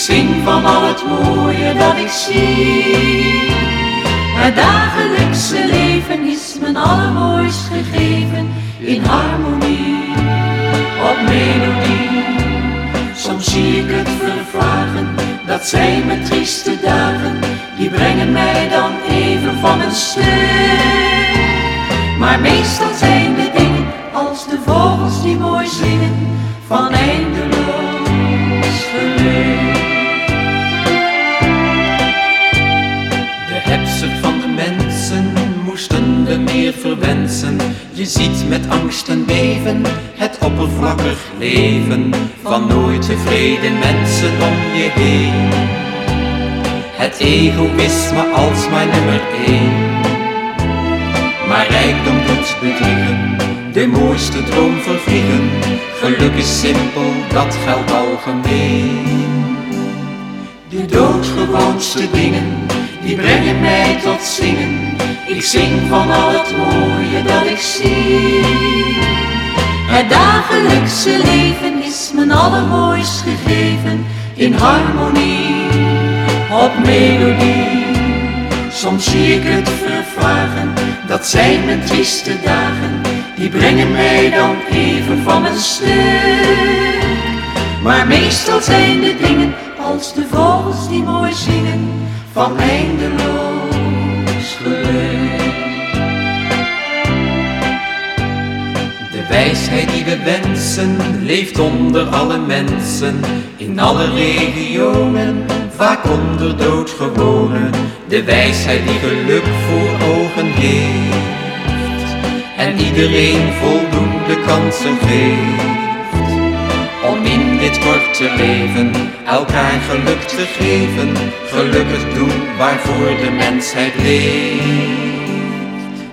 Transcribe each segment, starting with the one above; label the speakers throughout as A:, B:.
A: zing van al het mooie dat ik zie. Het dagelijkse leven is mijn allermooist gegeven in harmonie, op melodie. Soms zie ik het vervagen, dat zijn mijn trieste dagen, die brengen mij dan even van mijn stuk. Maar meestal zijn de dingen als de vogels die mooi zingen van eindeloos
B: we meer verwensen. Je ziet met angst en beven het oppervlakkig leven van nooit tevreden mensen om je heen. Het egoïsme als maar nummer één. Maar rijkdom doet bedriegen, de mooiste droom vervliegen. Geluk is simpel, dat geldt algemeen.
A: De doodgewoonste dingen, die brengen mij tot zingen. Ik zing van al het mooie dat ik zie. Het dagelijkse leven is mijn allermooist gegeven in harmonie, op melodie. Soms zie ik het vervagen, dat zijn mijn trieste dagen, die brengen mij dan even van mijn stuk. Maar meestal zijn de dingen als de vogels die mooi zingen van eindeloos
B: wijsheid die we wensen leeft onder alle mensen, in alle regionen, vaak onder doodgewonen. De wijsheid die geluk voor ogen heeft en iedereen voldoende kansen geeft. Om in dit korte leven elkaar geluk te geven, gelukkig doen waarvoor de mensheid leeft.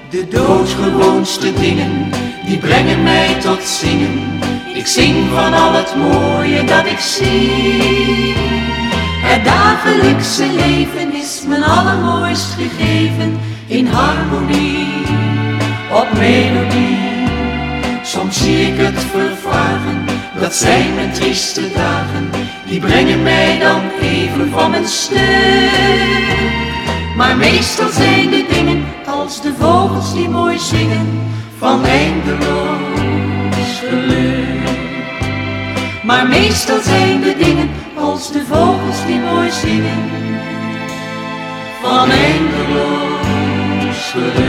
A: De doodgewoonste dingen, die brengen mij tot zingen. Ik zing van al het mooie dat ik zie. Het dagelijkse leven is mijn allermooist gegeven in harmonie, op melodie. Soms zie ik het vervagen, dat zijn mijn trieste dagen, die brengen mij dan even van mijn stuk. Maar meestal zijn de dingen als de vogels die mooi zingen van eindeloos geluk. Maar meestal zijn de dingen als de vogels die mooi zingen van eindeloos geluk.